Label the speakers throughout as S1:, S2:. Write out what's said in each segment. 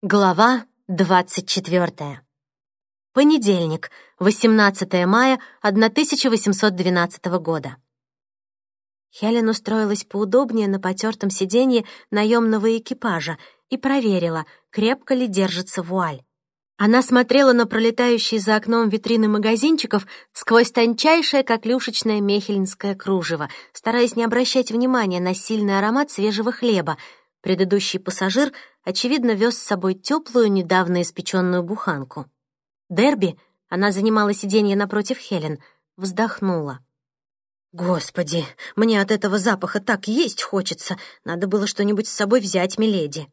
S1: Глава 24. Понедельник, 18 мая 1812 года. Хелен устроилась поудобнее на потертом сиденье наемного экипажа и проверила, крепко ли держится вуаль. Она смотрела на пролетающие за окном витрины магазинчиков сквозь тончайшее, как люшечное мехелинское кружево, стараясь не обращать внимания на сильный аромат свежего хлеба. Предыдущий пассажир — очевидно, вез с собой теплую, недавно испеченную буханку. Дерби, она занимала сиденье напротив Хелен, вздохнула. «Господи, мне от этого запаха так есть хочется. Надо было что-нибудь с собой взять, миледи».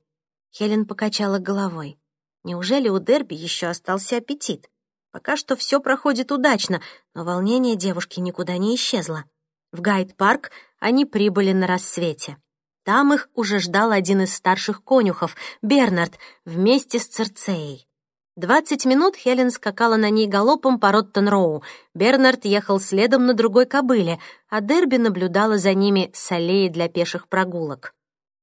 S1: Хелен покачала головой. Неужели у Дерби еще остался аппетит? Пока что все проходит удачно, но волнение девушки никуда не исчезло. В Гайд-парк они прибыли на рассвете. Там их уже ждал один из старших конюхов, Бернард, вместе с Церцеей. Двадцать минут Хелен скакала на ней галопом по Роттон-Роу. Бернард ехал следом на другой кобыле, а Дерби наблюдала за ними с аллеи для пеших прогулок.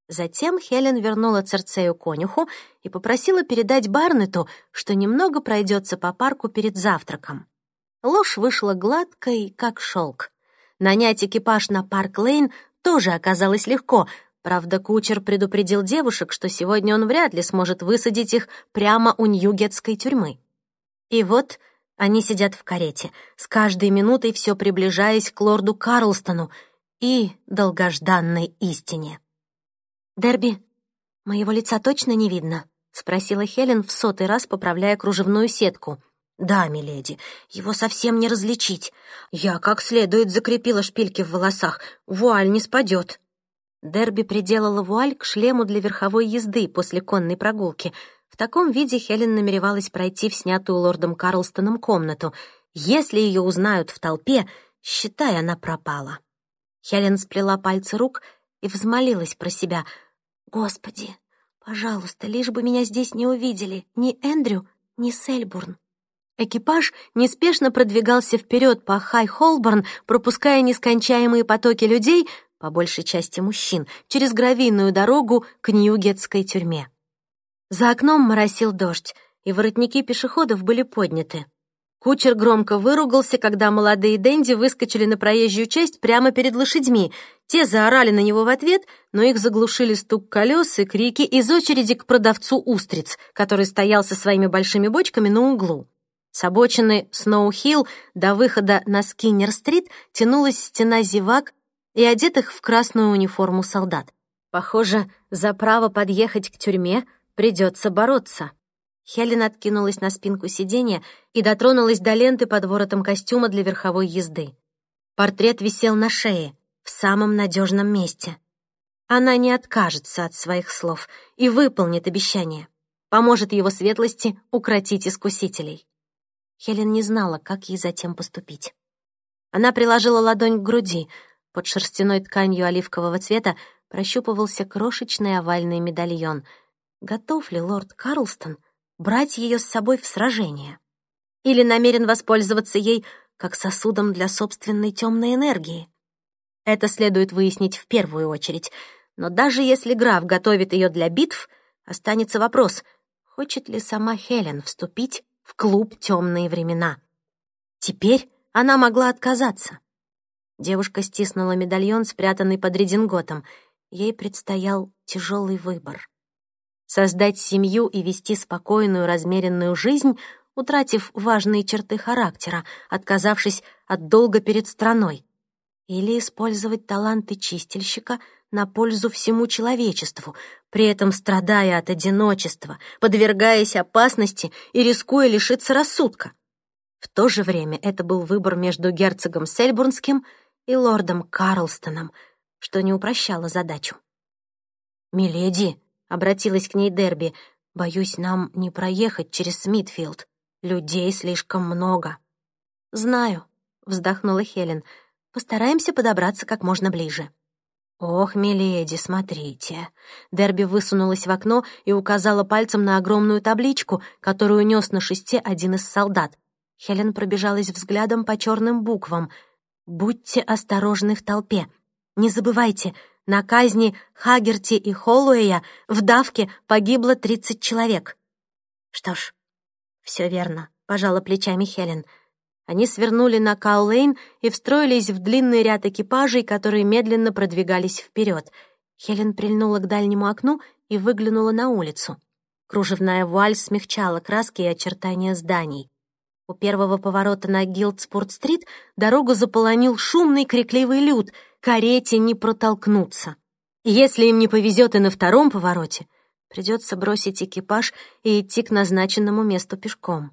S1: Затем Хелен вернула Церцею конюху и попросила передать Барнету, что немного пройдется по парку перед завтраком. Ложь вышла гладкой, как шелк. Нанять экипаж на Парк-Лейн тоже оказалось легко — Правда, кучер предупредил девушек, что сегодня он вряд ли сможет высадить их прямо у Ньюгетской тюрьмы. И вот они сидят в карете, с каждой минутой все приближаясь к лорду Карлстону и долгожданной истине. «Дерби, моего лица точно не видно?» — спросила Хелен в сотый раз, поправляя кружевную сетку. «Да, миледи, его совсем не различить. Я как следует закрепила шпильки в волосах, вуаль не спадет». Дерби приделала вуаль к шлему для верховой езды после конной прогулки. В таком виде Хелен намеревалась пройти в снятую лордом Карлстоном комнату. Если ее узнают в толпе, считай, она пропала. Хелен сплела пальцы рук и взмолилась про себя. «Господи, пожалуйста, лишь бы меня здесь не увидели ни Эндрю, ни Сельбурн». Экипаж неспешно продвигался вперед по Хай-Холборн, пропуская нескончаемые потоки людей, по большей части мужчин, через гравийную дорогу к Ньюгетской тюрьме. За окном моросил дождь, и воротники пешеходов были подняты. Кучер громко выругался, когда молодые денди выскочили на проезжую часть прямо перед лошадьми. Те заорали на него в ответ, но их заглушили стук колес и крики из очереди к продавцу устриц, который стоял со своими большими бочками на углу. С обочины Сноу-Хилл до выхода на Скиннер-стрит тянулась стена зевак и одетых в красную униформу солдат. Похоже, за право подъехать к тюрьме придется бороться. Хелен откинулась на спинку сиденья и дотронулась до ленты под воротом костюма для верховой езды. Портрет висел на шее, в самом надежном месте. Она не откажется от своих слов и выполнит обещание. Поможет его светлости укротить искусителей. Хелен не знала, как ей затем поступить. Она приложила ладонь к груди — под шерстяной тканью оливкового цвета прощупывался крошечный овальный медальон. Готов ли лорд Карлстон брать ее с собой в сражение? Или намерен воспользоваться ей как сосудом для собственной темной энергии? Это следует выяснить в первую очередь. Но даже если граф готовит ее для битв, останется вопрос, хочет ли сама Хелен вступить в клуб «Темные времена». Теперь она могла отказаться. Девушка стиснула медальон, спрятанный под рединготом. Ей предстоял тяжелый выбор. Создать семью и вести спокойную, размеренную жизнь, утратив важные черты характера, отказавшись от долга перед страной. Или использовать таланты чистильщика на пользу всему человечеству, при этом страдая от одиночества, подвергаясь опасности и рискуя лишиться рассудка. В то же время это был выбор между герцогом Сельбурнским — и лордом Карлстоном, что не упрощало задачу. «Миледи», — обратилась к ней Дерби, — «боюсь, нам не проехать через Смитфилд. Людей слишком много». «Знаю», — вздохнула Хелен, — «постараемся подобраться как можно ближе». «Ох, миледи, смотрите!» Дерби высунулась в окно и указала пальцем на огромную табличку, которую нес на шесте один из солдат. Хелен пробежалась взглядом по черным буквам — Будьте осторожны в толпе. Не забывайте, На казни Хагерти и Холлуэя в давке погибло 30 человек. Что ж, все верно, пожала плечами Хелен. Они свернули на Каулейн и встроились в длинный ряд экипажей, которые медленно продвигались вперед. Хелен прильнула к дальнему окну и выглянула на улицу. Кружевная вуаль смягчала краски и очертания зданий. У первого поворота на Гилдспорт-стрит дорогу заполонил шумный крикливый люд, карете не протолкнуться. Если им не повезет и на втором повороте, придется бросить экипаж и идти к назначенному месту пешком.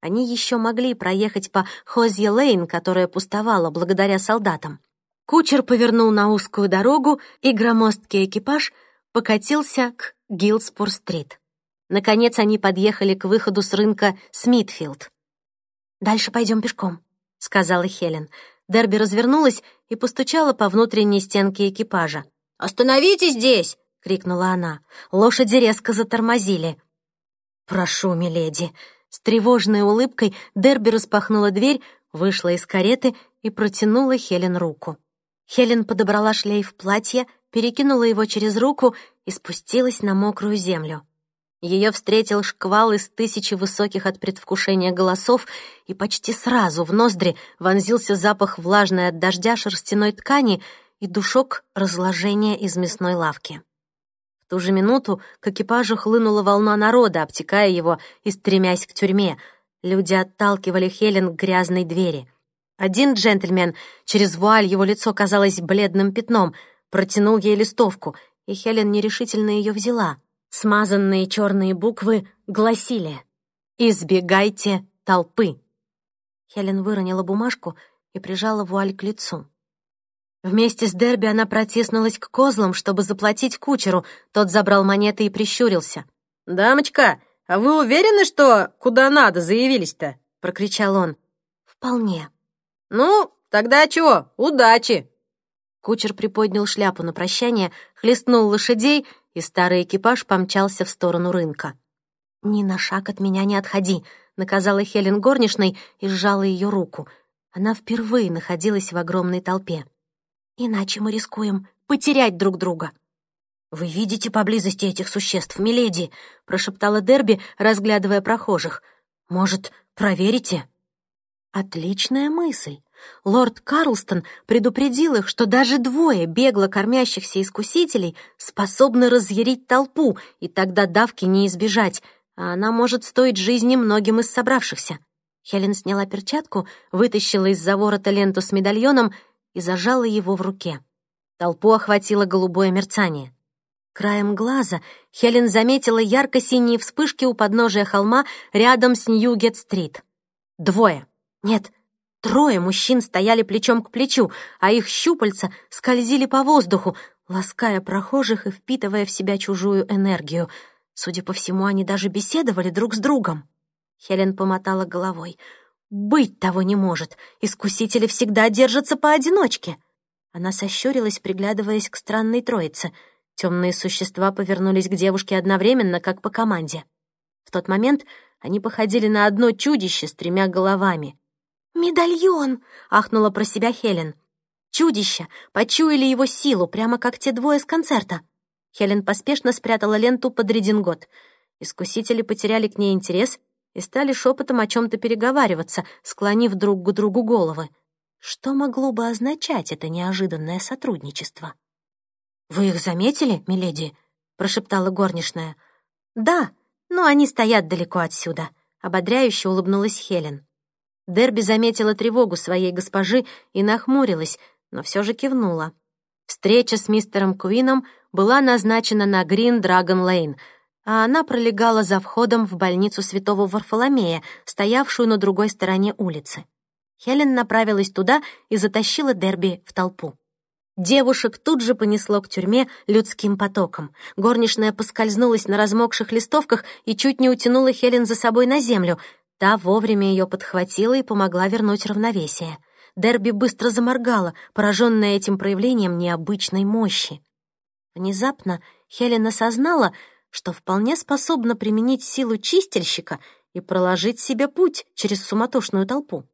S1: Они еще могли проехать по Хозье-Лейн, которая пустовала благодаря солдатам. Кучер повернул на узкую дорогу, и громоздкий экипаж покатился к Гилдспор-стрит. Наконец они подъехали к выходу с рынка Смитфилд. «Дальше пойдем пешком», — сказала Хелен. Дерби развернулась и постучала по внутренней стенке экипажа. «Остановитесь здесь!» — крикнула она. Лошади резко затормозили. «Прошу, миледи!» С тревожной улыбкой Дерби распахнула дверь, вышла из кареты и протянула Хелен руку. Хелен подобрала шлейф платья, перекинула его через руку и спустилась на мокрую землю. Ее встретил шквал из тысячи высоких от предвкушения голосов, и почти сразу в ноздри вонзился запах влажной от дождя шерстяной ткани и душок разложения из мясной лавки. В ту же минуту к экипажу хлынула волна народа, обтекая его и стремясь к тюрьме. Люди отталкивали Хелен к грязной двери. Один джентльмен, через вуаль его лицо казалось бледным пятном, протянул ей листовку, и Хелен нерешительно ее взяла — Смазанные черные буквы гласили «Избегайте толпы». Хелен выронила бумажку и прижала вуаль к лицу. Вместе с Дерби она протиснулась к козлам, чтобы заплатить кучеру. Тот забрал монеты и прищурился.
S2: «Дамочка, а вы уверены, что куда надо заявились-то?» — прокричал он.
S1: «Вполне».
S2: «Ну, тогда чего? Удачи!»
S1: Кучер приподнял шляпу на прощание, хлестнул лошадей и старый экипаж помчался в сторону рынка. «Ни на шаг от меня не отходи», — наказала Хелен горничной и сжала ее руку. Она впервые находилась в огромной толпе. «Иначе мы рискуем потерять друг друга». «Вы видите поблизости этих существ, миледи?» — прошептала Дерби, разглядывая прохожих. «Может, проверите?» «Отличная мысль. Лорд Карлстон предупредил их, что даже двое бегло кормящихся искусителей способны разъярить толпу, и тогда давки не избежать, а она может стоить жизни многим из собравшихся. Хелен сняла перчатку, вытащила из-за ворота ленту с медальоном и зажала его в руке. Толпу охватило голубое мерцание. Краем глаза Хелен заметила ярко-синие вспышки у подножия холма рядом с Ньюгет-стрит. Двое. Нет, Трое мужчин стояли плечом к плечу, а их щупальца скользили по воздуху, лаская прохожих и впитывая в себя чужую энергию. Судя по всему, они даже беседовали друг с другом. Хелен помотала головой. «Быть того не может. Искусители всегда держатся поодиночке». Она сощурилась, приглядываясь к странной троице. Темные существа повернулись к девушке одновременно, как по команде. В тот момент они походили на одно чудище с тремя головами. «Медальон!» — ахнула про себя Хелен. Чудища почуяли его силу, прямо как те двое с концерта. Хелен поспешно спрятала ленту под редингот. Искусители потеряли к ней интерес и стали шепотом о чем-то переговариваться, склонив друг к другу головы. Что могло бы означать это неожиданное сотрудничество? «Вы их заметили, миледи?» — прошептала горничная. «Да, но они стоят далеко отсюда», — ободряюще улыбнулась Хелен. Дерби заметила тревогу своей госпожи и нахмурилась, но все же кивнула. Встреча с мистером Куином была назначена на Грин Драгон Лейн, а она пролегала за входом в больницу святого Варфоломея, стоявшую на другой стороне улицы. Хелен направилась туда и затащила Дерби в толпу. Девушек тут же понесло к тюрьме людским потоком. Горничная поскользнулась на размокших листовках и чуть не утянула Хелен за собой на землю — Та вовремя ее подхватила и помогла вернуть равновесие. Дерби быстро заморгала, пораженная этим проявлением необычной мощи. Внезапно Хелен осознала, что вполне способна применить силу чистильщика и проложить себе путь через суматошную толпу.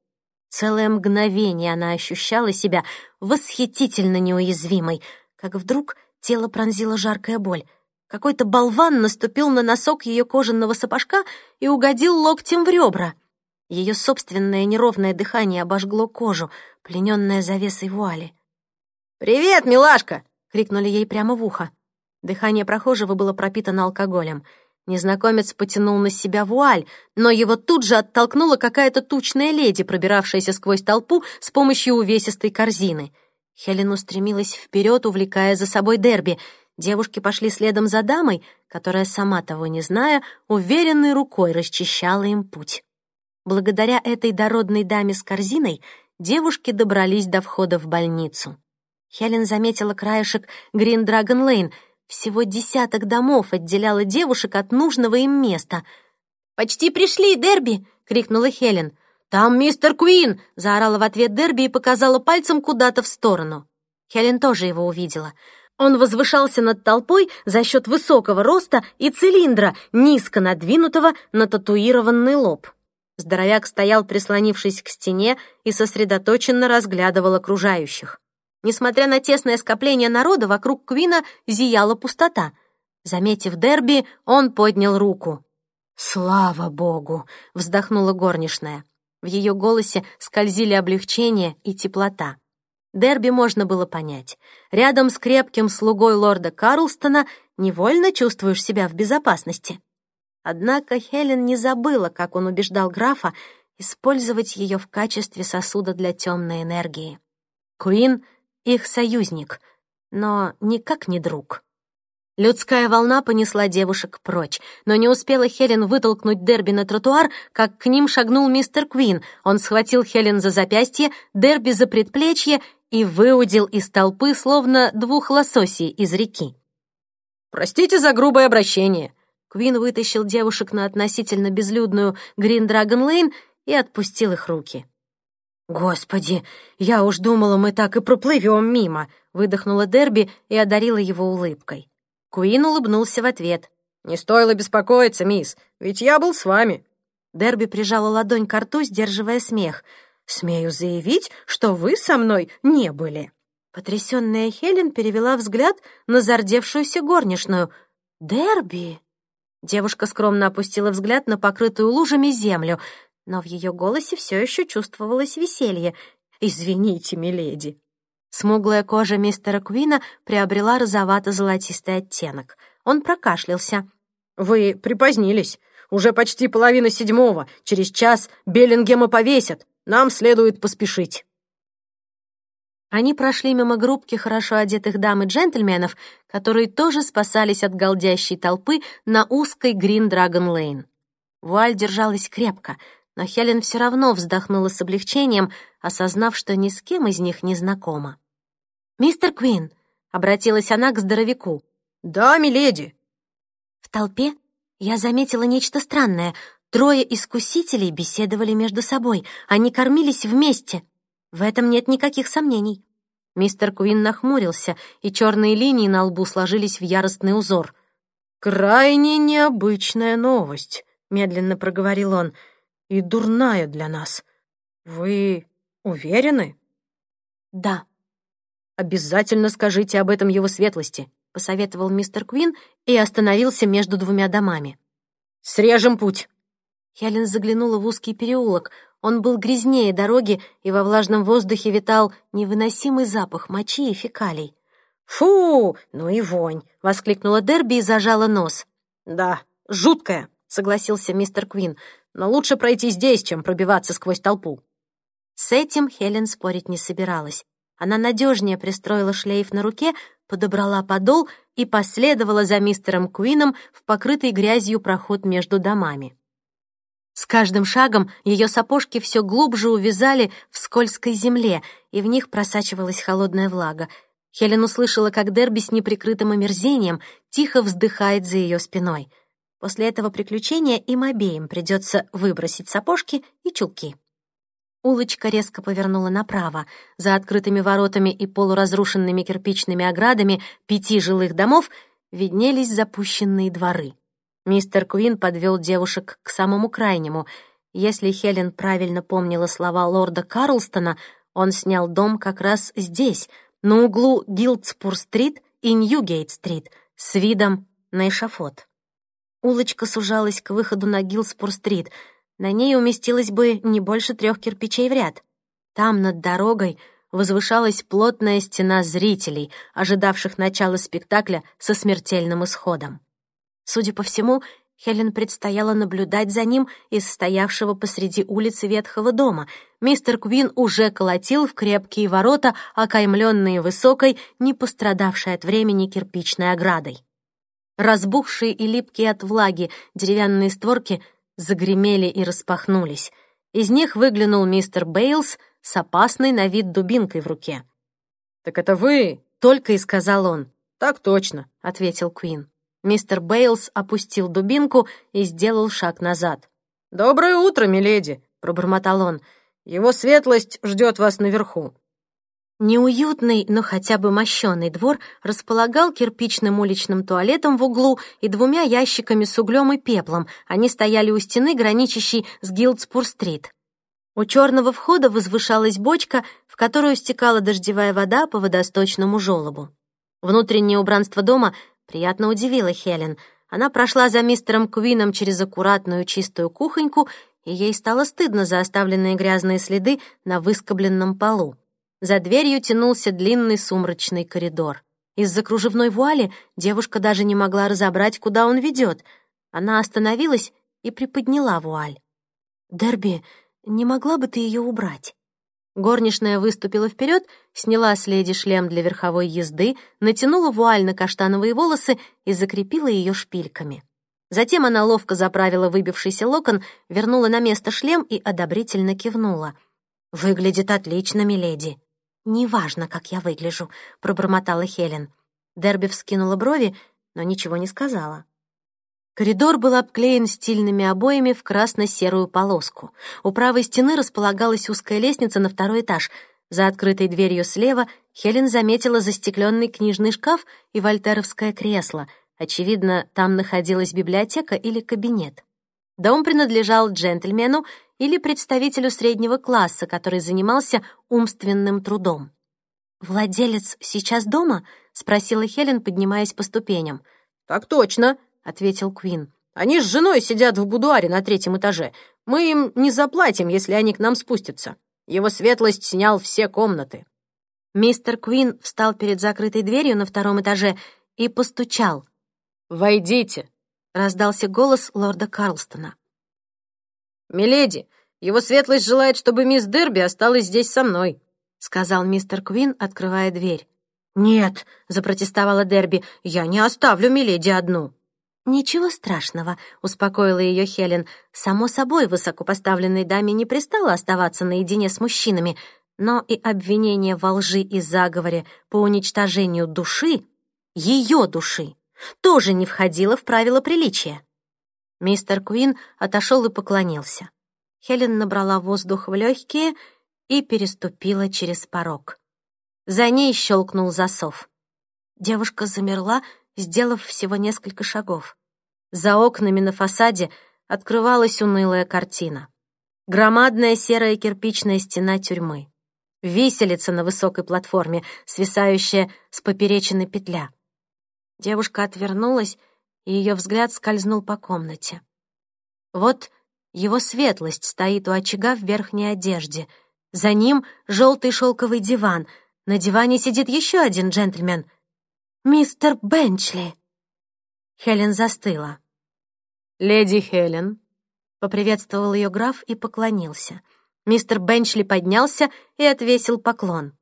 S1: Целое мгновение она ощущала себя восхитительно неуязвимой, как вдруг тело пронзила жаркая боль. Какой-то болван наступил на носок ее кожаного сапожка и угодил локтем в ребра. Ее собственное неровное дыхание обожгло кожу, плененная завесой вуали.
S2: «Привет, милашка!»
S1: — крикнули ей прямо в ухо. Дыхание прохожего было пропитано алкоголем. Незнакомец потянул на себя вуаль, но его тут же оттолкнула какая-то тучная леди, пробиравшаяся сквозь толпу с помощью увесистой корзины. Хелен устремилась вперед, увлекая за собой Дерби. Девушки пошли следом за дамой, которая, сама того не зная, уверенной рукой расчищала им путь. Благодаря этой дородной даме с корзиной девушки добрались до входа в больницу. Хелен заметила краешек Грин Драгон Лейн — всего десяток домов отделяло девушек от нужного им места. «Почти пришли, Дерби!» — крикнула Хелен. «Там мистер Куин!» — заорала в ответ Дерби и показала пальцем куда-то в сторону. Хелен тоже его увидела. Он возвышался над толпой за счет высокого роста и цилиндра, низко надвинутого на татуированный лоб. Здоровяк стоял, прислонившись к стене, и сосредоточенно разглядывал окружающих. Несмотря на тесное скопление народа, вокруг Квина зияла пустота. Заметив Дерби, он поднял руку. «Слава богу!» — вздохнула горничная. В ее голосе скользили облегчение и теплота. Дерби можно было понять. Рядом с крепким слугой лорда Карлстона невольно чувствуешь себя в безопасности. Однако Хелен не забыла, как он убеждал графа использовать ее в качестве сосуда для темной энергии. Куин их союзник, но никак не друг. Людская волна понесла девушек прочь, но не успела Хелен вытолкнуть Дерби на тротуар, как к ним шагнул мистер Квин. Он схватил Хелен за запястье, Дерби за предплечье и выудил из толпы словно двух лососей из реки.
S2: «Простите за грубое обращение».
S1: Квин вытащил девушек на относительно безлюдную Грин Драгон Лейн и отпустил их руки.
S2: «Господи, я уж думала, мы так и проплывем мимо», — выдохнула Дерби и одарила его улыбкой.
S1: Куин улыбнулся в ответ.
S2: «Не стоило беспокоиться, мисс, ведь я был с вами».
S1: Дерби прижала ладонь к рту, сдерживая смех.
S2: «Смею заявить, что вы со мной не были».
S1: Потрясённая Хелен перевела взгляд на зардевшуюся горничную. «Дерби!» Девушка скромно опустила взгляд на покрытую лужами землю — но в ее голосе все еще чувствовалось веселье. «Извините, миледи». Смуглая кожа мистера Куина приобрела розовато-золотистый оттенок. Он прокашлялся.
S2: «Вы припозднились. Уже почти половина седьмого. Через час Беллингема повесят. Нам следует поспешить».
S1: Они прошли мимо группки хорошо одетых дам и джентльменов, которые тоже спасались от голдящей толпы на узкой Грин Драгон Лейн. Вуаль держалась крепко — но Хелен все равно вздохнула с облегчением, осознав, что ни с кем из них не знакома. «Мистер Квин», — обратилась она к здоровяку.
S2: «Да, миледи».
S1: В толпе я заметила нечто странное. Трое искусителей беседовали между собой. Они кормились вместе. В этом нет никаких сомнений. Мистер Куин нахмурился, и черные линии на лбу сложились в яростный узор.
S2: «Крайне необычная новость», — медленно проговорил он и дурная для нас. Вы уверены?»
S1: «Да».
S2: «Обязательно скажите об этом его светлости», — посоветовал мистер Квин и остановился между двумя домами. «Срежем путь!»
S1: Хелен заглянула в узкий переулок. Он был грязнее дороги, и во влажном воздухе витал невыносимый запах мочи и фекалий.
S2: «Фу, ну и вонь!» — воскликнула Дерби и зажала нос. «Да, жуткая», — согласился мистер Квин но лучше пройти здесь, чем пробиваться сквозь толпу».
S1: С этим Хелен спорить не собиралась. Она надежнее пристроила шлейф на руке, подобрала подол и последовала за мистером Куином в покрытый грязью проход между домами. С каждым шагом ее сапожки все глубже увязали в скользкой земле, и в них просачивалась холодная влага. Хелен услышала, как Дерби с неприкрытым омерзением тихо вздыхает за ее спиной — После этого приключения им обеим придется выбросить сапожки и чулки. Улочка резко повернула направо. За открытыми воротами и полуразрушенными кирпичными оградами пяти жилых домов виднелись запущенные дворы. Мистер Куин подвел девушек к самому крайнему. Если Хелен правильно помнила слова лорда Карлстона, он снял дом как раз здесь, на углу Гилдспур-стрит и Ньюгейт-стрит с видом на эшафот. Улочка сужалась к выходу на Гилдспур-стрит. На ней уместилось бы не больше трех кирпичей в ряд. Там, над дорогой, возвышалась плотная стена зрителей, ожидавших начала спектакля со смертельным исходом. Судя по всему, Хелен предстояло наблюдать за ним из стоявшего посреди улицы ветхого дома. Мистер Квин уже колотил в крепкие ворота, окаймленные высокой, не пострадавшей от времени кирпичной оградой. Разбухшие и липкие от влаги деревянные створки загремели и распахнулись. Из них выглянул мистер Бейлс с опасной на вид дубинкой в руке.
S2: «Так это вы?»
S1: — только и сказал он.
S2: «Так точно», —
S1: ответил Квин. Мистер Бейлс опустил дубинку и сделал шаг назад.
S2: «Доброе утро, миледи!» — пробормотал он. «Его светлость ждет вас наверху».
S1: Неуютный, но хотя бы мощенный двор располагал кирпичным уличным туалетом в углу и двумя ящиками с углем и пеплом. Они стояли у стены, граничащей с Гилдспур-стрит. У черного входа возвышалась бочка, в которую стекала дождевая вода по водосточному желобу. Внутреннее убранство дома приятно удивила Хелен. Она прошла за мистером Куином через аккуратную чистую кухоньку, и ей стало стыдно за оставленные грязные следы на выскобленном полу. За дверью тянулся длинный сумрачный коридор. Из-за кружевной вуали девушка даже не могла разобрать, куда он ведет. Она остановилась и приподняла вуаль. «Дерби, не могла бы ты ее убрать?» Горничная выступила вперед, сняла с леди шлем для верховой езды, натянула вуаль на каштановые волосы и закрепила ее шпильками. Затем она ловко заправила выбившийся локон, вернула на место шлем и одобрительно кивнула. «Выглядит отлично, миледи». «Неважно, как я выгляжу», — пробормотала Хелен. Дерби вскинула брови, но ничего не сказала. Коридор был обклеен стильными обоями в красно-серую полоску. У правой стены располагалась узкая лестница на второй этаж. За открытой дверью слева Хелен заметила застекленный книжный шкаф и вольтеровское кресло. Очевидно, там находилась библиотека или кабинет. Дом принадлежал джентльмену или представителю среднего класса, который занимался умственным трудом. «Владелец сейчас дома?» — спросила Хелен, поднимаясь по ступеням.
S2: «Так точно», ответил Квин. «Они с женой сидят в будуаре на третьем этаже. Мы им не заплатим, если они к нам спустятся. Его светлость снял все комнаты».
S1: Мистер Квин встал перед закрытой дверью на втором этаже и постучал.
S2: «Войдите», —
S1: раздался голос лорда Карлстона.
S2: «Миледи, его светлость желает, чтобы мисс Дерби осталась здесь со мной», — сказал мистер Квин, открывая дверь.
S1: «Нет», — запротестовала Дерби, — «я не оставлю миледи одну». «Ничего страшного», — успокоила ее Хелен. «Само собой, высокопоставленной даме не пристало оставаться наедине с мужчинами, но и обвинение во лжи и заговоре по уничтожению души, ее души, тоже не входило в правила приличия». Мистер Куин отошел и поклонился. Хелен набрала воздух в легкие и переступила через порог. За ней щелкнул засов. Девушка замерла, сделав всего несколько шагов. За окнами на фасаде открывалась унылая картина. Громадная серая кирпичная стена тюрьмы. Виселица на высокой платформе, свисающая с поперечины петля. Девушка отвернулась, и ее взгляд скользнул по комнате. Вот его светлость стоит у очага в верхней одежде. За ним желтый шелковый диван. На диване сидит еще один джентльмен — «Мистер Бенчли!» Хелен застыла.
S2: «Леди Хелен!»
S1: — поприветствовал ее граф и поклонился. Мистер Бенчли поднялся и отвесил поклон.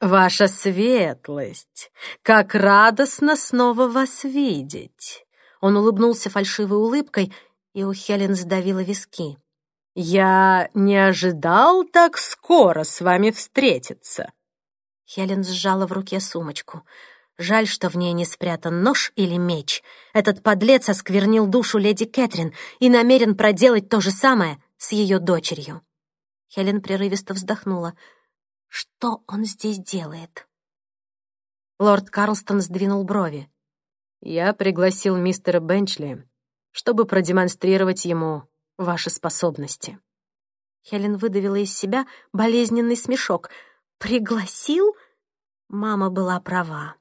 S2: «Ваша светлость! Как радостно снова вас видеть!»
S1: Он улыбнулся фальшивой улыбкой, и у Хелен сдавило виски.
S2: «Я не ожидал так скоро с вами встретиться!»
S1: Хелен сжала в руке сумочку — Жаль, что в ней не спрятан нож или меч. Этот подлец осквернил душу леди Кэтрин и намерен проделать то же самое с ее дочерью. Хелен прерывисто вздохнула. Что он здесь делает? Лорд Карлстон сдвинул брови.
S2: «Я пригласил мистера Бенчли, чтобы продемонстрировать ему ваши способности».
S1: Хелен выдавила из себя болезненный смешок. «Пригласил? Мама была права.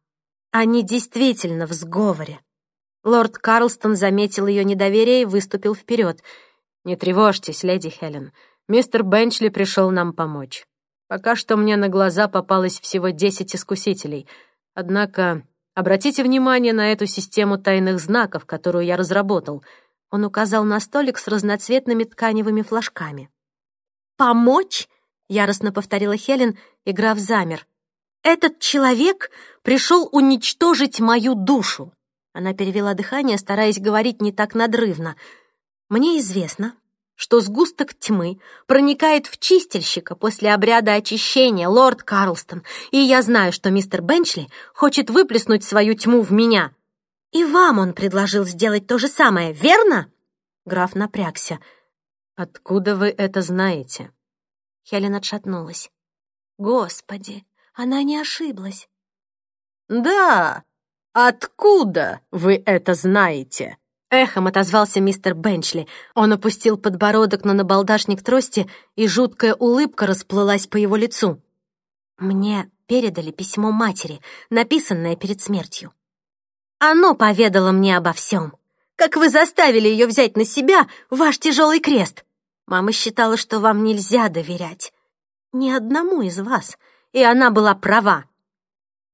S1: Они действительно в сговоре. Лорд Карлстон заметил ее недоверие и выступил вперед.
S2: «Не тревожьтесь, леди Хелен. Мистер Бенчли пришел нам помочь. Пока что мне на глаза попалось всего десять искусителей. Однако обратите внимание на эту систему тайных знаков, которую я разработал».
S1: Он указал на столик с разноцветными тканевыми флажками. «Помочь?» — яростно повторила Хелен, и граф замер. «Этот человек пришел уничтожить мою душу!» Она перевела дыхание, стараясь говорить не так надрывно. «Мне известно, что сгусток тьмы проникает в чистильщика после обряда очищения, лорд Карлстон, и я знаю, что мистер Бенчли хочет выплеснуть свою тьму в меня. И вам он предложил сделать то же самое, верно?» Граф напрягся.
S2: «Откуда вы это знаете?»
S1: Хелен отшатнулась. «Господи, она не ошиблась».
S2: «Да, «Откуда вы это знаете?»
S1: Эхом отозвался мистер Бенчли. Он опустил подбородок на набалдашник трости, и жуткая улыбка расплылась по его лицу. «Мне передали письмо матери, написанное перед смертью. Оно поведало мне обо всем. Как вы заставили ее взять на себя ваш тяжелый крест. Мама считала, что вам нельзя доверять. Ни одному из вас. И она была права.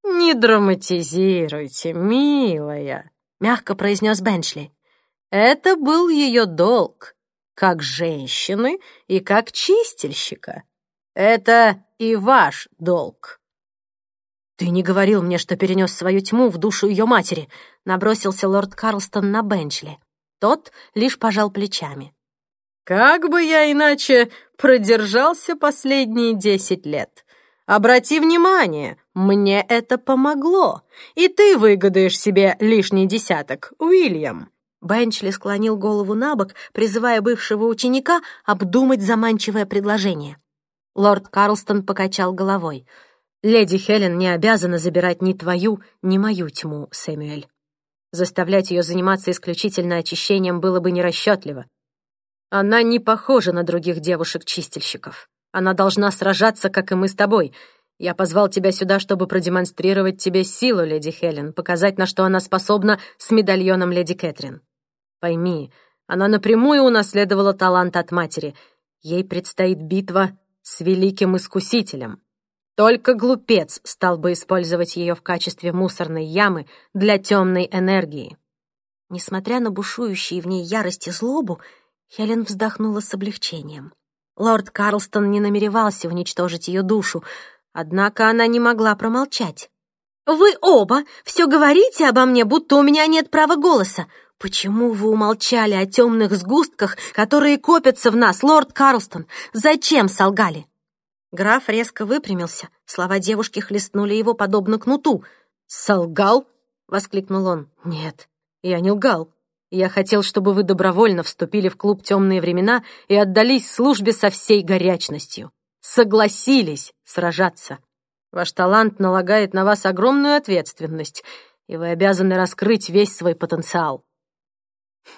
S2: «Не драматизируйте, милая», — мягко произнес Бенчли. «Это был ее долг, как женщины и как чистильщика. Это и ваш долг».
S1: «Ты не говорил мне, что перенес свою тьму в душу ее матери», — набросился лорд Карлстон на Бенчли. Тот лишь пожал плечами.
S2: «Как бы я иначе продержался последние десять лет? Обрати внимание, мне это помогло, и ты выгадаешь себе лишний десяток, Уильям».
S1: Бенчли склонил голову на бок, призывая бывшего ученика обдумать заманчивое предложение. Лорд Карлстон покачал головой.
S2: «Леди Хелен не обязана забирать ни твою, ни мою тьму, Сэмюэль. Заставлять ее заниматься исключительно очищением было бы нерасчетливо. Она не похожа на других девушек-чистильщиков. Она должна сражаться, как и мы с тобой, я позвал тебя сюда, чтобы продемонстрировать тебе силу, леди Хелен, показать, на что она способна с медальоном леди Кэтрин. Пойми, она напрямую унаследовала талант от матери. Ей предстоит битва с великим искусителем. Только глупец стал бы использовать ее в качестве мусорной ямы для темной энергии.
S1: Несмотря на бушующие в ней ярость и злобу, Хелен вздохнула с облегчением. Лорд Карлстон не намеревался уничтожить ее душу, Однако она не могла промолчать. «Вы оба все говорите обо мне, будто у меня нет права голоса. Почему вы умолчали о темных сгустках, которые копятся в нас, лорд Карлстон? Зачем солгали?» Граф резко выпрямился. Слова девушки хлестнули его подобно кнуту.
S2: «Солгал?» — воскликнул он. «Нет, я не лгал. Я хотел, чтобы вы добровольно вступили в клуб «Темные времена» и отдались службе со всей горячностью согласились сражаться. Ваш талант налагает на вас огромную ответственность, и вы обязаны раскрыть весь свой потенциал.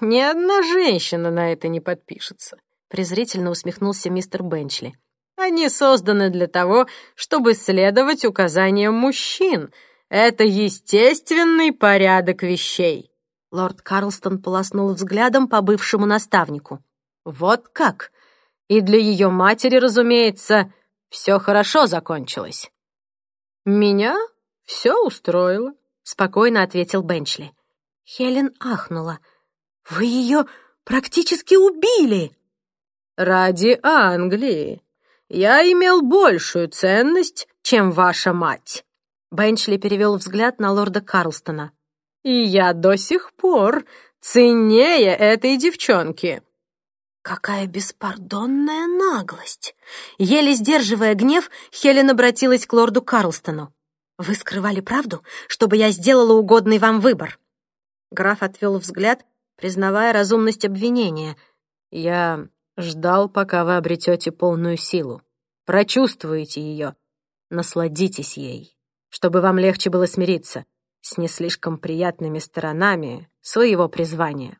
S2: Ни одна женщина на это не подпишется, презрительно усмехнулся мистер Бенчли. Они созданы для того, чтобы следовать указаниям мужчин. Это естественный порядок вещей.
S1: Лорд Карлстон полоснул взглядом по бывшему наставнику.
S2: Вот как? И для ее матери, разумеется, все хорошо закончилось. «Меня все устроило», — спокойно ответил Бенчли.
S1: Хелен ахнула. «Вы ее практически убили!»
S2: «Ради Англии. Я имел большую ценность, чем ваша мать». Бенчли перевел взгляд на лорда Карлстона. «И я до сих пор ценнее этой девчонки».
S1: Какая беспардонная наглость! Еле сдерживая гнев, Хелен обратилась к лорду Карлстону. «Вы скрывали правду, чтобы я сделала угодный вам выбор?» Граф отвел взгляд, признавая разумность обвинения.
S2: «Я ждал, пока вы обретете полную силу. Прочувствуете ее, насладитесь ей, чтобы вам легче было смириться с не слишком приятными сторонами своего призвания».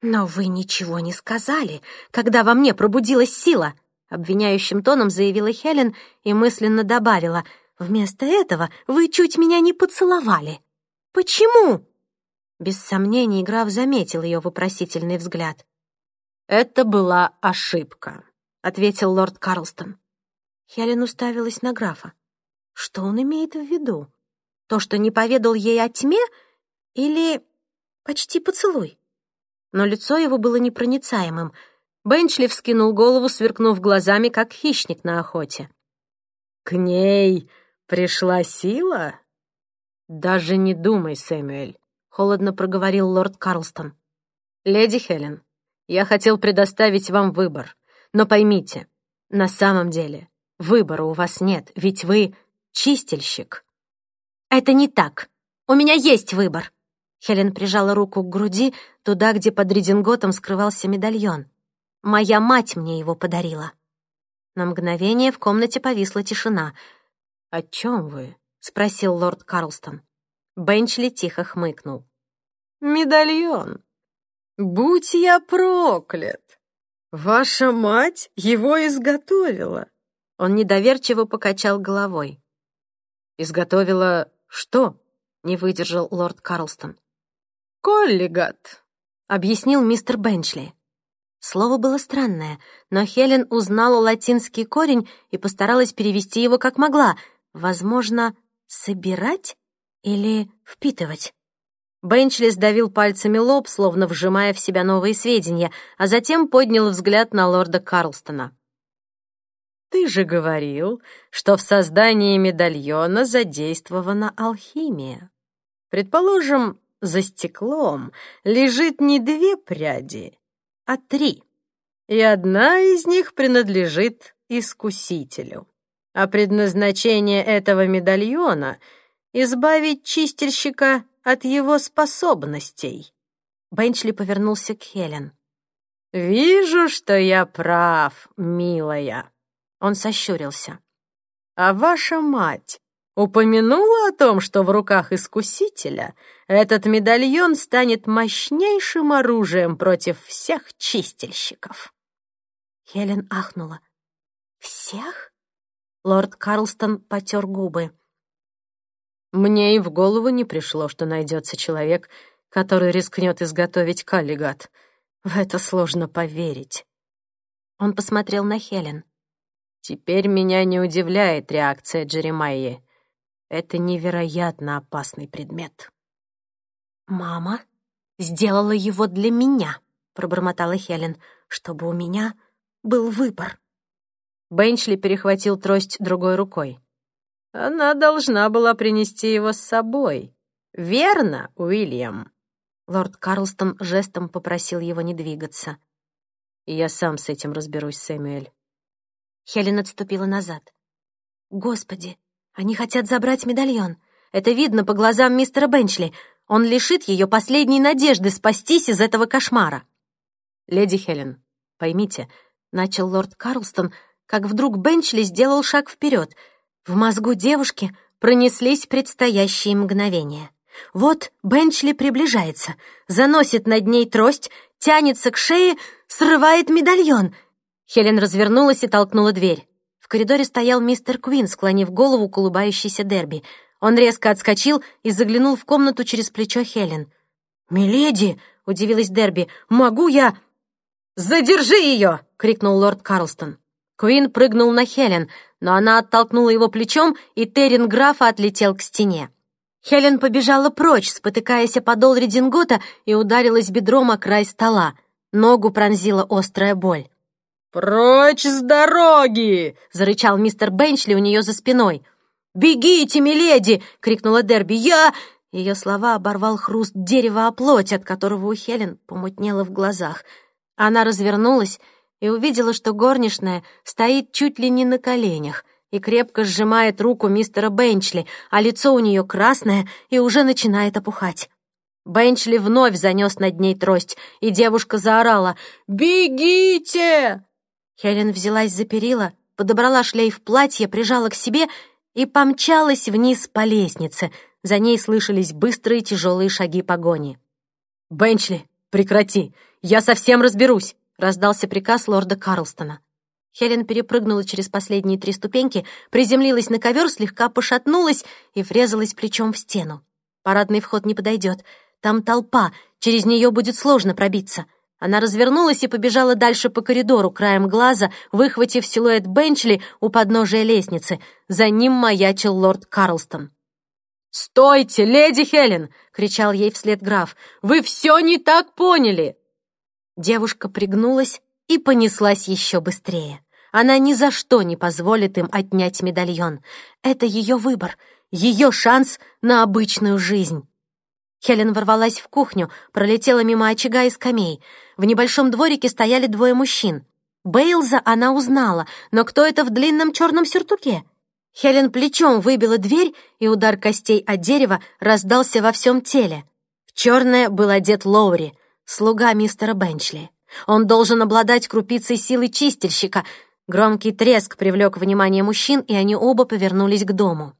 S1: «Но вы ничего не сказали, когда во мне пробудилась сила», — обвиняющим тоном заявила Хелен и мысленно добавила. Вместо этого вы чуть меня не поцеловали. Почему?» Без сомнений граф заметил ее вопросительный взгляд.
S2: «Это была ошибка», — ответил лорд Карлстон.
S1: Хелен уставилась на графа. Что он имеет в виду? То, что не поведал ей о тьме, или почти поцелуй? Но лицо его было непроницаемым.
S2: Бенчли вскинул голову, сверкнув глазами, как хищник на охоте. «К ней пришла сила?» «Даже не думай, Сэмюэль», — холодно проговорил лорд Карлстон. «Леди Хелен, я хотел предоставить вам выбор, но поймите, на самом деле выбора у вас нет, ведь вы чистильщик».
S1: «Это не так. У меня есть выбор». Хелен прижала руку к груди, туда, где под рединготом скрывался медальон. «Моя мать мне его подарила». На мгновение в комнате повисла тишина.
S2: «О чем вы?»
S1: — спросил лорд Карлстон.
S2: Бенчли тихо хмыкнул. «Медальон! Будь я проклят! Ваша мать его изготовила!» Он недоверчиво покачал головой. «Изготовила что?» — не выдержал лорд Карлстон. «Коллигат», — объяснил мистер Бенчли.
S1: Слово было странное, но Хелен узнала латинский корень и постаралась перевести его как могла. Возможно, собирать или впитывать.
S2: Бенчли сдавил пальцами лоб, словно вжимая в себя новые сведения, а затем поднял взгляд на лорда Карлстона. «Ты же говорил, что в создании медальона задействована алхимия. Предположим, за стеклом лежит не две пряди, а три, и одна из них принадлежит искусителю. А предназначение этого медальона — избавить чистильщика от его способностей».
S1: Бенчли повернулся к Хелен.
S2: «Вижу, что я прав, милая». Он сощурился. «А ваша мать упомянула о том, что в руках искусителя этот медальон станет мощнейшим оружием против всех чистильщиков?»
S1: Хелен ахнула. «Всех?» Лорд Карлстон потер губы.
S2: «Мне и в голову не пришло, что найдется человек, который рискнет изготовить каллигат. В это сложно поверить».
S1: Он посмотрел на Хелен.
S2: Теперь меня не удивляет реакция Джеремайи. Это невероятно опасный предмет.
S1: «Мама сделала его для меня», — пробормотала Хелен, «чтобы у меня был выбор».
S2: Бенчли перехватил трость другой рукой. «Она должна была принести его с собой. Верно, Уильям?»
S1: Лорд Карлстон жестом попросил его не двигаться.
S2: «Я сам с этим разберусь, Сэмюэль.
S1: Хелен отступила назад. «Господи, они хотят забрать медальон. Это видно по глазам мистера Бенчли. Он лишит ее последней надежды спастись из этого кошмара».
S2: «Леди Хелен, поймите», — начал лорд Карлстон, как вдруг Бенчли сделал шаг вперед. В мозгу девушки пронеслись предстоящие мгновения. Вот Бенчли приближается, заносит над ней трость, тянется к шее, срывает медальон — Хелен развернулась и толкнула дверь. В коридоре стоял мистер Квин, склонив голову к улыбающейся Дерби. Он резко отскочил и заглянул в комнату через плечо Хелен. «Миледи!» — удивилась Дерби. «Могу я...» «Задержи ее!» — крикнул лорд Карлстон. Квин прыгнул на Хелен, но она оттолкнула его плечом, и Террин графа отлетел к стене. Хелен побежала прочь, спотыкаясь о подол редингота, и ударилась бедром о край стола. Ногу пронзила острая боль. «Прочь с дороги!» — зарычал мистер Бенчли у нее за спиной. «Бегите, миледи!» — крикнула Дерби. «Я...» Ее слова оборвал хруст дерева о плоть, от которого у Хелен помутнело в глазах. Она развернулась и увидела, что горничная стоит чуть ли не на коленях и крепко сжимает руку мистера Бенчли, а лицо у нее красное и уже начинает опухать. Бенчли вновь занес над ней трость, и девушка заорала «Бегите!» Хелен взялась за перила, подобрала шлейф платья, прижала к себе и помчалась вниз по лестнице. За ней слышались быстрые тяжелые шаги погони. «Бенчли, прекрати! Я совсем разберусь!» — раздался приказ лорда Карлстона.
S1: Хелен перепрыгнула через последние три ступеньки, приземлилась на ковер, слегка пошатнулась и врезалась плечом в стену. Парадный вход не подойдет. Там толпа, через нее будет сложно пробиться. Она развернулась и побежала дальше по коридору, краем глаза, выхватив силуэт Бенчли у подножия лестницы. За ним маячил лорд Карлстон.
S2: «Стойте, леди Хелен!» — кричал ей вслед граф. «Вы все не так поняли!»
S1: Девушка пригнулась и понеслась еще быстрее. Она ни за что не позволит им отнять медальон. Это ее выбор, ее шанс на обычную жизнь. Хелен ворвалась в кухню, пролетела мимо очага и скамей. В небольшом дворике стояли двое мужчин. Бейлза она узнала, но кто это в длинном черном сюртуке? Хелен плечом выбила дверь, и удар костей от дерева раздался во всем теле. В черное был одет Лоури, слуга мистера Бенчли. Он должен обладать крупицей силы чистильщика. Громкий треск привлек внимание мужчин, и они оба повернулись к дому.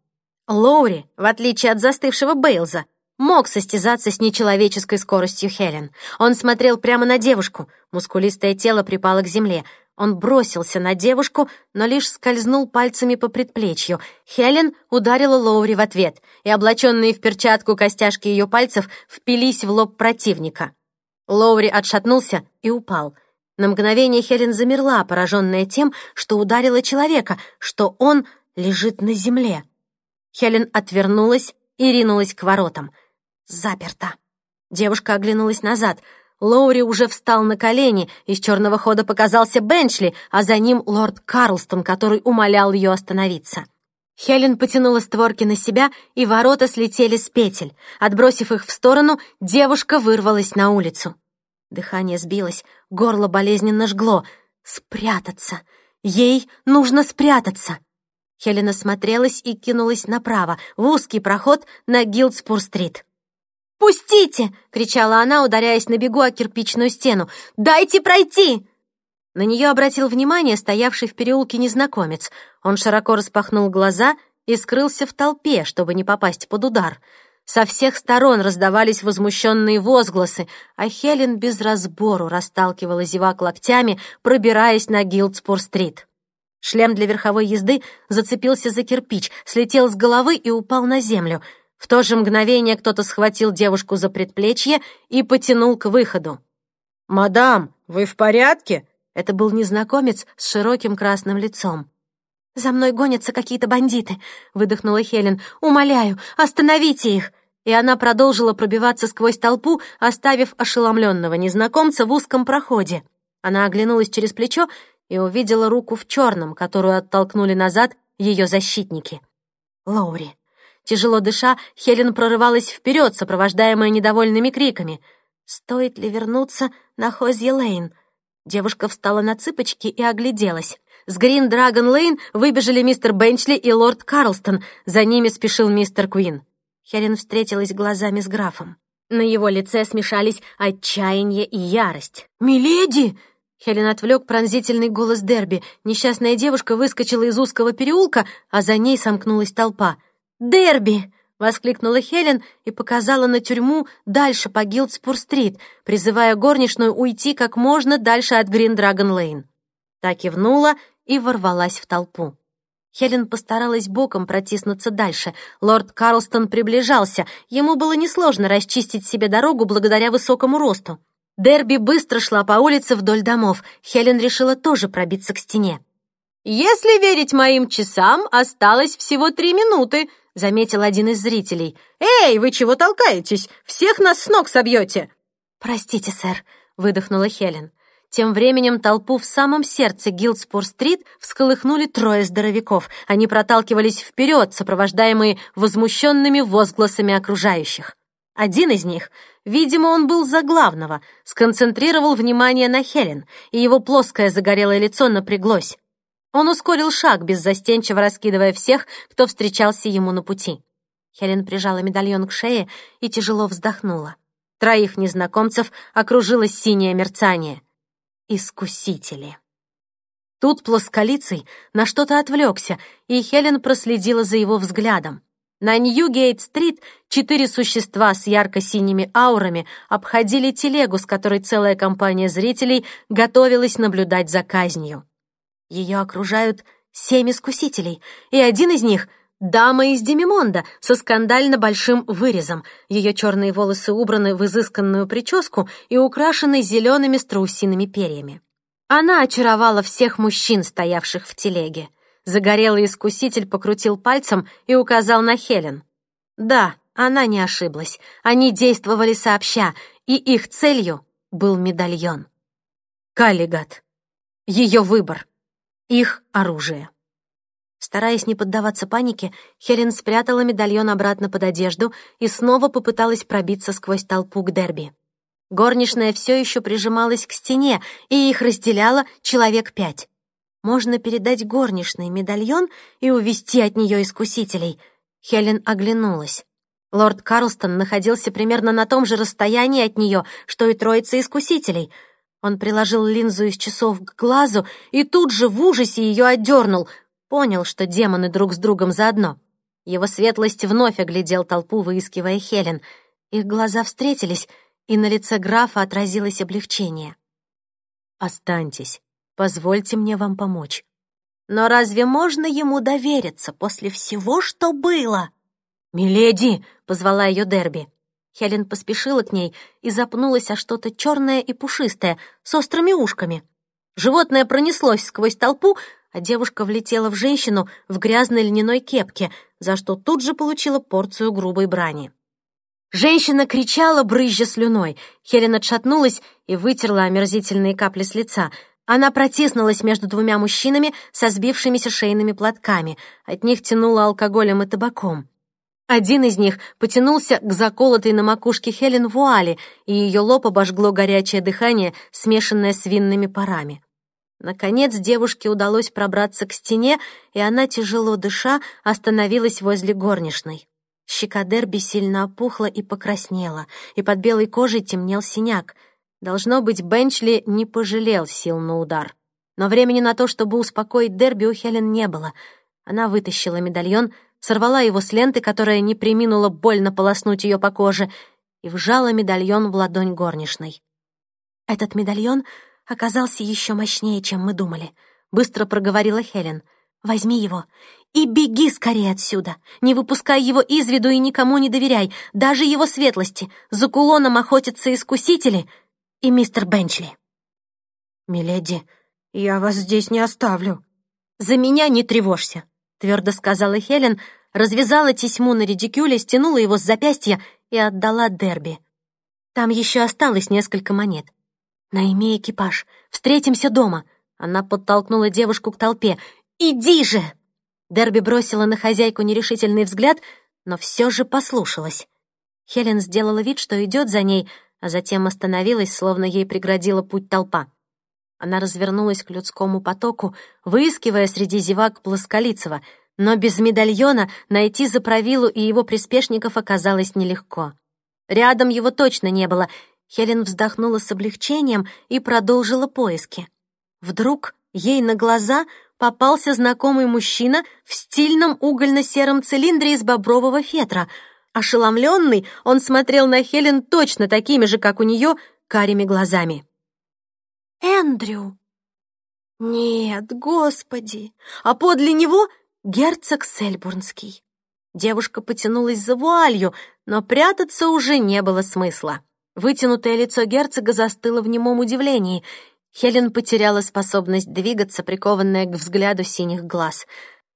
S1: Лоури, в отличие от застывшего Бейлза, мог состязаться с нечеловеческой скоростью Хелен. Он смотрел прямо на девушку, мускулистое тело припало к земле. Он бросился на девушку, но лишь скользнул пальцами по предплечью. Хелен ударила Лоури в ответ, и облаченные в перчатку костяшки ее пальцев впились в лоб противника. Лоури отшатнулся и упал. На мгновение Хелен замерла, пораженная тем, что ударила человека, что он лежит на земле. Хелен отвернулась и ринулась к воротам. Заперто. Девушка оглянулась назад. Лоури уже встал на колени, из черного хода показался Бенчли, а за ним лорд Карлстон, который умолял ее остановиться. Хелен потянула створки на себя, и ворота слетели с петель. Отбросив их в сторону, девушка вырвалась на улицу. Дыхание сбилось, горло болезненно жгло. Спрятаться! Ей нужно спрятаться! Хелена смотрелась и кинулась направо, в узкий проход на Гилдспур-стрит. «Пустите!» — кричала она, ударяясь на бегу о кирпичную стену. «Дайте пройти!» На нее обратил внимание стоявший в переулке незнакомец. Он широко распахнул глаза и скрылся в толпе, чтобы не попасть под удар. Со всех сторон раздавались возмущенные возгласы, а Хелен без разбору расталкивала зевак локтями, пробираясь на Гилдспур-стрит. Шлем для верховой езды зацепился за кирпич, слетел с головы и упал на землю — в то же мгновение кто-то схватил девушку за предплечье и потянул к выходу.
S2: «Мадам, вы в порядке?»
S1: Это был незнакомец с широким красным лицом. «За мной гонятся какие-то бандиты», — выдохнула Хелен. «Умоляю, остановите их!» И она продолжила пробиваться сквозь толпу, оставив ошеломленного незнакомца в узком проходе. Она оглянулась через плечо и увидела руку в черном, которую оттолкнули назад ее защитники. Лоури. Тяжело дыша, Хелен прорывалась вперед, сопровождаемая недовольными криками. «Стоит ли вернуться на Хозье Лейн?» Девушка встала на цыпочки и огляделась. С Грин Драгон Лейн выбежали мистер Бенчли и лорд Карлстон. За ними спешил мистер Куин. Хелен встретилась глазами с графом. На его лице смешались отчаяние и ярость. «Миледи!» Хелен отвлек пронзительный голос Дерби. Несчастная девушка выскочила из узкого переулка, а за ней сомкнулась толпа — «Дерби!» — воскликнула Хелен и показала на тюрьму дальше по Гилдспур-стрит, призывая горничную уйти как можно дальше от Грин-Драгон-Лейн. Та кивнула и ворвалась в толпу. Хелен постаралась боком протиснуться дальше. Лорд Карлстон приближался. Ему было несложно расчистить себе дорогу благодаря высокому росту. Дерби быстро шла по улице вдоль домов. Хелен решила тоже пробиться к стене.
S2: «Если верить моим часам, осталось всего три минуты», заметил один из зрителей. «Эй, вы чего толкаетесь? Всех нас с ног собьете!»
S1: «Простите, сэр», — выдохнула Хелен. Тем временем толпу в самом сердце Гилдспор-стрит всколыхнули трое здоровяков. Они проталкивались вперед, сопровождаемые возмущенными возгласами окружающих. Один из них, видимо, он был за главного, сконцентрировал внимание на Хелен, и его плоское загорелое лицо напряглось. Он ускорил шаг, беззастенчиво раскидывая всех, кто встречался ему на пути. Хелен прижала медальон к шее и тяжело вздохнула. Троих незнакомцев окружило синее мерцание. Искусители. Тут плосколицый на что-то отвлекся, и Хелен проследила за его взглядом. На Ньюгейт-стрит четыре существа с ярко-синими аурами обходили телегу, с которой целая компания зрителей готовилась наблюдать за казнью. Ее окружают семь искусителей, и один из них — дама из Демимонда со скандально большим вырезом. Ее черные волосы убраны в изысканную прическу и украшены зелеными страусиными перьями. Она очаровала всех мужчин, стоявших в телеге. Загорелый искуситель покрутил пальцем и указал на Хелен. Да, она не ошиблась. Они действовали сообща, и их целью был медальон. Каллигат. Ее выбор. Их оружие. Стараясь не поддаваться панике, Хелен спрятала медальон обратно под одежду и снова попыталась пробиться сквозь толпу к Дерби. Горничная все еще прижималась к стене, и их разделяло человек пять. Можно передать горничной медальон и увести от нее искусителей. Хелен оглянулась. Лорд Карлстон находился примерно на том же расстоянии от нее, что и троица искусителей — он приложил линзу из часов к глазу и тут же в ужасе ее отдернул. Понял, что демоны друг с другом заодно. Его светлость вновь оглядел толпу, выискивая Хелен. Их глаза встретились, и на лице графа отразилось облегчение. «Останьтесь. Позвольте мне вам помочь». «Но разве можно ему довериться после всего, что было?» «Миледи!» — позвала ее Дерби. Хелен поспешила к ней и запнулась о что-то черное и пушистое, с острыми ушками. Животное пронеслось сквозь толпу, а девушка влетела в женщину в грязной льняной кепке, за что тут же получила порцию грубой брани. Женщина кричала, брызжа слюной. Хелен отшатнулась и вытерла омерзительные капли с лица. Она протиснулась между двумя мужчинами со сбившимися шейными платками. От них тянуло алкоголем и табаком. Один из них потянулся к заколотой на макушке Хелен вуали, и ее лоб обожгло горячее дыхание, смешанное с винными парами. Наконец девушке удалось пробраться к стене, и она, тяжело дыша, остановилась возле горничной. Щека Дерби сильно опухла и покраснела, и под белой кожей темнел синяк. Должно быть, Бенчли не пожалел сил на удар. Но времени на то, чтобы успокоить Дерби, у Хелен не было. Она вытащила медальон — сорвала его с ленты, которая не приминула больно полоснуть ее по коже, и вжала медальон в ладонь горничной. «Этот медальон оказался еще мощнее, чем мы думали», — быстро проговорила Хелен. «Возьми его и беги скорее отсюда. Не выпускай его из виду и никому не доверяй, даже его светлости. За кулоном охотятся искусители и мистер Бенчли». «Миледи, я вас здесь не оставлю». «За меня не тревожься твердо сказала Хелен, развязала тесьму на редикюле, стянула его с запястья и отдала Дерби. Там еще осталось несколько монет. «Найми экипаж. Встретимся дома». Она подтолкнула девушку к толпе. «Иди же!» Дерби бросила на хозяйку нерешительный взгляд, но все же послушалась. Хелен сделала вид, что идет за ней, а затем остановилась, словно ей преградила путь толпа. Она развернулась к людскому потоку, выискивая среди зевак Плосколицева, но без медальона найти Заправилу и его приспешников оказалось нелегко. Рядом его точно не было. Хелен вздохнула с облегчением и продолжила поиски. Вдруг ей на глаза попался знакомый мужчина в стильном угольно-сером цилиндре из бобрового фетра. Ошеломленный, он смотрел на Хелен точно такими же, как у нее, карими глазами. Эндрю. Нет, господи, а подле него герцог Сельбурнский. Девушка потянулась за вуалью, но прятаться уже не было смысла. Вытянутое лицо герцога застыло в немом удивлении. Хелен потеряла способность двигаться, прикованная к взгляду синих глаз.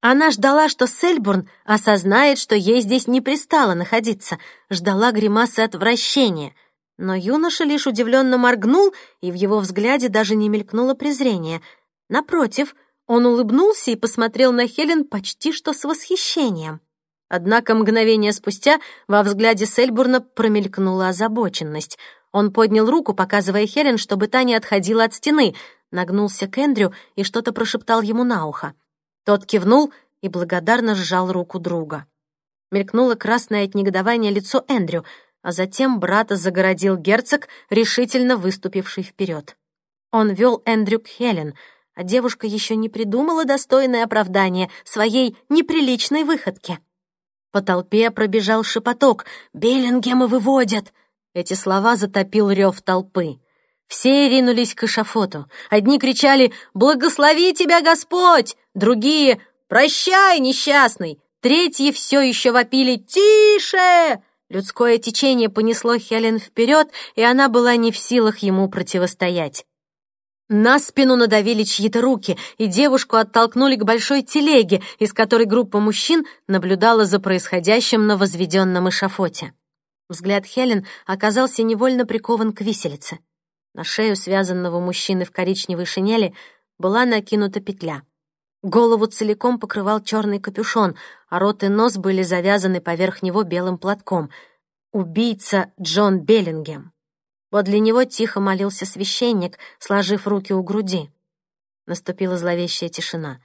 S1: Она ждала, что Сельбурн осознает, что ей здесь не пристало находиться, ждала гримасы отвращения — но юноша лишь удивленно моргнул, и в его взгляде даже не мелькнуло презрение. Напротив, он улыбнулся и посмотрел на Хелен почти что с восхищением. Однако мгновение спустя во взгляде Сельбурна промелькнула озабоченность. Он поднял руку, показывая Хелен, чтобы та не отходила от стены, нагнулся к Эндрю и что-то прошептал ему на ухо. Тот кивнул и благодарно сжал руку друга. Мелькнуло красное от негодования лицо Эндрю — а затем брата загородил герцог, решительно выступивший вперед. Он вел Эндрю к Хелен, а девушка еще не придумала достойное оправдание своей неприличной выходке. По толпе пробежал шепоток «Беллингема выводят!» Эти слова затопил рев толпы. Все ринулись к эшафоту. Одни кричали «Благослови тебя, Господь!», другие «Прощай, несчастный!», третьи все еще вопили «Тише!». Людское течение понесло Хелен вперед, и она была не в силах ему противостоять. На спину надавили чьи-то руки, и девушку оттолкнули к большой телеге, из которой группа мужчин наблюдала за происходящим на возведенном эшафоте. Взгляд Хелен оказался невольно прикован к виселице. На шею связанного мужчины в коричневой шинели была накинута петля. Голову целиком покрывал черный капюшон, а рот и нос были завязаны поверх него белым платком. Убийца Джон Беллингем. Подле него тихо молился священник, сложив руки у груди. Наступила зловещая тишина.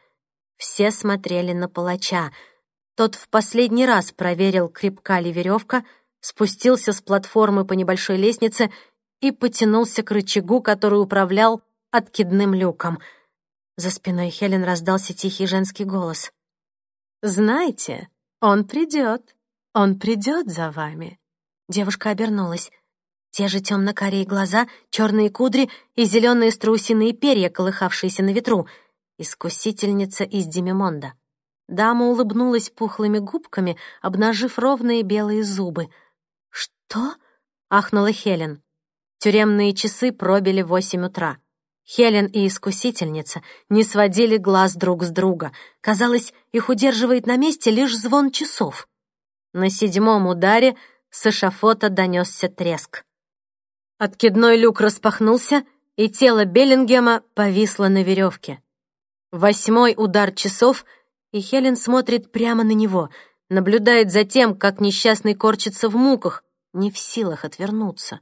S1: Все смотрели на палача. Тот в последний раз проверил, крепка ли веревка, спустился с платформы по небольшой лестнице и потянулся к рычагу, который управлял откидным люком. За спиной Хелен раздался тихий женский голос. «Знаете, он придет. Он придет за вами». Девушка обернулась. Те же темно-карие глаза, черные кудри и зеленые страусиные перья, колыхавшиеся на ветру. Искусительница из Демимонда. Дама улыбнулась пухлыми губками, обнажив ровные белые зубы. «Что?» — ахнула Хелен. Тюремные часы пробили восемь утра. Хелен и Искусительница не сводили глаз друг с друга. Казалось, их удерживает на месте лишь звон часов. На седьмом ударе с эшафота донесся треск. Откидной люк распахнулся, и тело Беллингема повисло на веревке. Восьмой удар часов, и Хелен смотрит прямо на него, наблюдает за тем, как несчастный корчится в муках, не в силах отвернуться.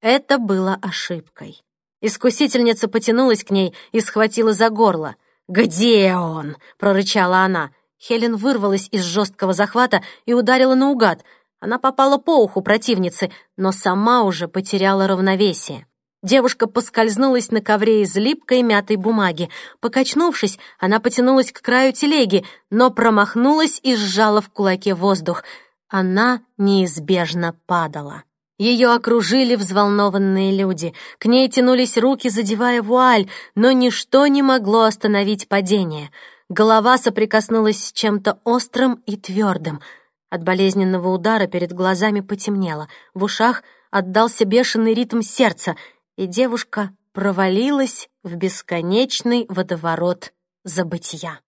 S1: Это было ошибкой. Искусительница потянулась к ней и схватила за горло. «Где он?» — прорычала она. Хелен вырвалась из жесткого захвата и ударила наугад — она попала по уху противницы, но сама уже потеряла равновесие. Девушка поскользнулась на ковре из липкой мятой бумаги. Покачнувшись, она потянулась к краю телеги, но промахнулась и сжала в кулаке воздух. Она неизбежно падала. Ее окружили взволнованные люди. К ней тянулись руки, задевая вуаль, но ничто не могло остановить падение. Голова соприкоснулась с чем-то острым и твердым — от болезненного удара перед глазами потемнело, в ушах отдался бешеный ритм сердца, и девушка провалилась в бесконечный водоворот забытия.